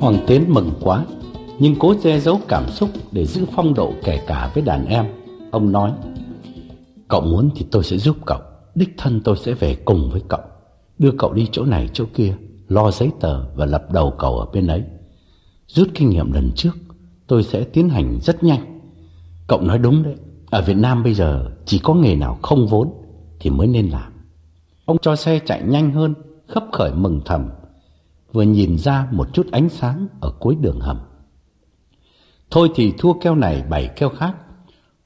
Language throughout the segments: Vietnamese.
Hoàng Tiến mừng quá, Nhưng cố che giấu cảm xúc Để giữ phong độ kể cả với đàn em. Ông nói, Cậu muốn thì tôi sẽ giúp cậu, Đích thân tôi sẽ về cùng với cậu. Đưa cậu đi chỗ này chỗ kia, Lo giấy tờ và lập đầu cậu ở bên ấy. Rút kinh nghiệm lần trước, Tôi sẽ tiến hành rất nhanh. Cậu nói đúng đấy, Ở Việt Nam bây giờ chỉ có nghề nào không vốn Thì mới nên làm. Ông cho xe chạy nhanh hơn, Khấp khởi mừng thầm vừa nhìn ra một chút ánh sáng ở cuối đường hầm. Thôi thì thua keo này bảy keo khác,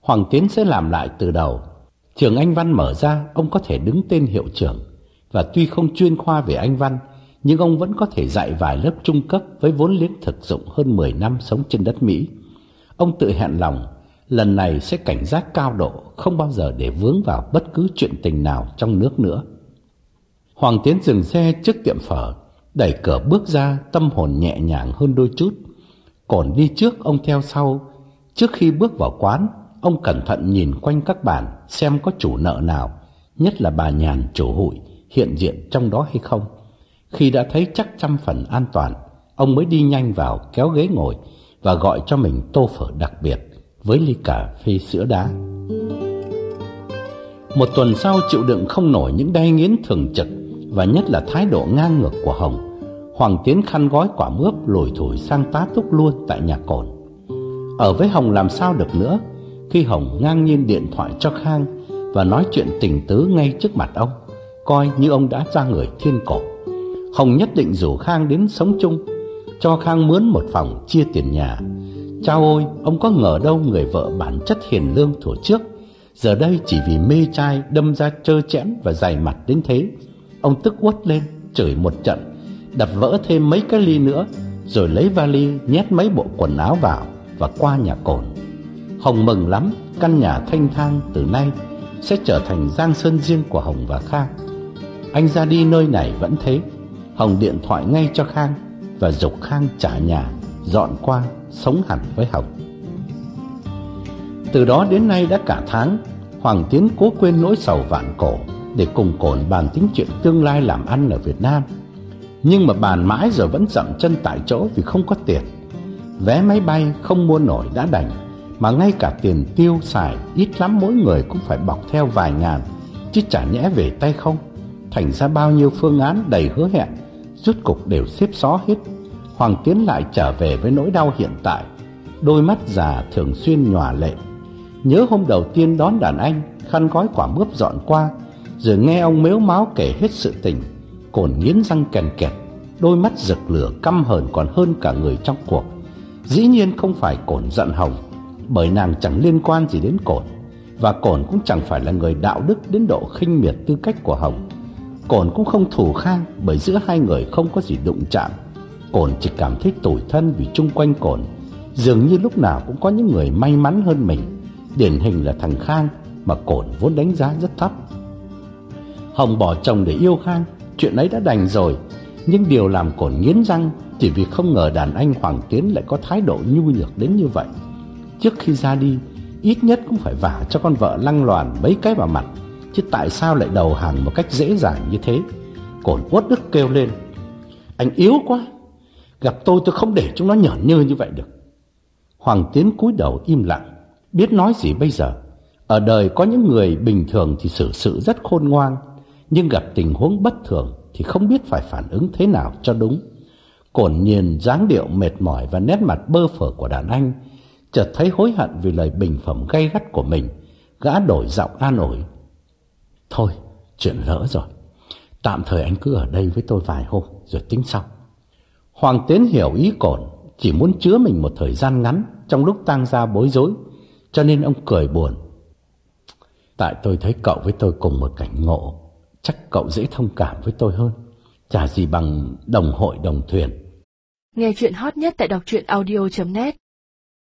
Hoàng Tiến sẽ làm lại từ đầu. Trường Anh Văn mở ra, ông có thể đứng tên hiệu trưởng, và tuy không chuyên khoa về Anh Văn, nhưng ông vẫn có thể dạy vài lớp trung cấp với vốn liếng thực dụng hơn 10 năm sống trên đất Mỹ. Ông tự hẹn lòng, lần này sẽ cảnh giác cao độ, không bao giờ để vướng vào bất cứ chuyện tình nào trong nước nữa. Hoàng Tiến dừng xe trước tiệm phở, Đẩy cửa bước ra, tâm hồn nhẹ nhàng hơn đôi chút. Còn đi trước, ông theo sau. Trước khi bước vào quán, Ông cẩn thận nhìn quanh các bàn, Xem có chủ nợ nào, Nhất là bà nhàn chủ hụi, Hiện diện trong đó hay không. Khi đã thấy chắc trăm phần an toàn, Ông mới đi nhanh vào kéo ghế ngồi Và gọi cho mình tô phở đặc biệt, Với ly cà phê sữa đá. Một tuần sau, chịu đựng không nổi những đai nghiến thường trực và nhất là thái độ ngang ngược của Hồng. Hoàng Tiến khăn gói quả mướp lủi thủi sang tá túc luôn tại nhà cồn. Ở với Hồng làm sao được nữa khi Hồng ngang nhiên điện thoại cho Khang và nói chuyện tình tứ ngay trước mặt ông, coi như ông đã ra người thiên cổ. Hồng nhất định rủ Khang đến sống chung, cho Khang mướn một phòng chia tiền nhà. Chao ôi, ông có ngờ đâu người vợ bản chất hiền lương thuở trước, giờ đây chỉ vì mê trai đâm ra trơ chẽn và dày mặt đến thế Ông tức quất lên, chửi một trận, đập vỡ thêm mấy cái ly nữa, rồi lấy vali nhét mấy bộ quần áo vào và qua nhà cồn. Hồng mừng lắm, căn nhà thanh thang từ nay sẽ trở thành giang sơn riêng của Hồng và Khang. Anh ra đi nơi này vẫn thế. Hồng điện thoại ngay cho Khang và dục Khang trả nhà, dọn qua, sống hẳn với Hồng. Từ đó đến nay đã cả tháng, Hoàng Tiến cố quên nỗi sầu vạn cổ để cùng cồn bàn tính chuyện tương lai làm ăn ở Việt Nam. Nhưng mà bàn mãi rồi vẫn dậm chân tại chỗ vì không có tiền. Vé máy bay không mua nổi đã đành, mà ngay cả tiền tiêu xài ít lắm mỗi người cũng phải bọc theo vài ngàn, chứ chả nhẽ về tay không. Thành ra bao nhiêu phương án đầy hứa hẹn, rút cục đều xếp xó hết. Hoàng Tiến lại trở về với nỗi đau hiện tại, đôi mắt già thường xuyên nhòa lệ. Nhớ hôm đầu tiên đón đàn anh, khăn gói quả mướp dọn qua, rồi nghe ông mếu máu kể hết sự tình, Cồn nghiến răng kèn kẹt, Đôi mắt rực lửa căm hờn còn hơn cả người trong cuộc. Dĩ nhiên không phải cồn giận hồng, Bởi nàng chẳng liên quan gì đến cồn, Và cồn cũng chẳng phải là người đạo đức đến độ khinh miệt tư cách của hồng. Cồn cũng không thù khang, Bởi giữa hai người không có gì đụng chạm. Cồn chỉ cảm thấy tủi thân vì chung quanh cồn, Dường như lúc nào cũng có những người may mắn hơn mình. Điển hình là thằng Khang Mà cồn vốn đánh giá rất thấp. Hồng bỏ chồng để yêu Khang. Chuyện ấy đã đành rồi. Nhưng điều làm cổn nghiến răng Chỉ vì không ngờ đàn anh Hoàng Tiến lại có thái độ nhu nhược đến như vậy. Trước khi ra đi, Ít nhất cũng phải vả cho con vợ lăng loàn mấy cái vào mặt, Chứ tại sao lại đầu hàng một cách dễ dàng như thế? Cổn uất đức kêu lên, Anh yếu quá, Gặp tôi tôi không để chúng nó nhởn nhơ như vậy được. Hoàng Tiến cúi đầu im lặng, Biết nói gì bây giờ. Ở đời có những người bình thường thì xử sự rất khôn ngoan nhưng gặp tình huống bất thường thì không biết phải phản ứng thế nào cho đúng. Cổn nhiên dáng điệu mệt mỏi và nét mặt bơ phờ của đàn anh, chợt thấy hối hận vì lời bình phẩm gay gắt của mình, gã đổi giọng an ủi. Thôi, chuyện lỡ rồi, tạm thời anh cứ ở đây với tôi vài hôm rồi tính sau. Hoàng Tiến hiểu ý cổn, chỉ muốn chứa mình một thời gian ngắn trong lúc tang ra bối rối, cho nên ông cười buồn. Tại tôi thấy cậu với tôi cùng một cảnh ngộ Chắc cậu dễ thông cảm với tôi hơn chả gì bằng đồng hội, đồng thuyền. Nghe chuyện hot nhất tại đọc truyện audio.net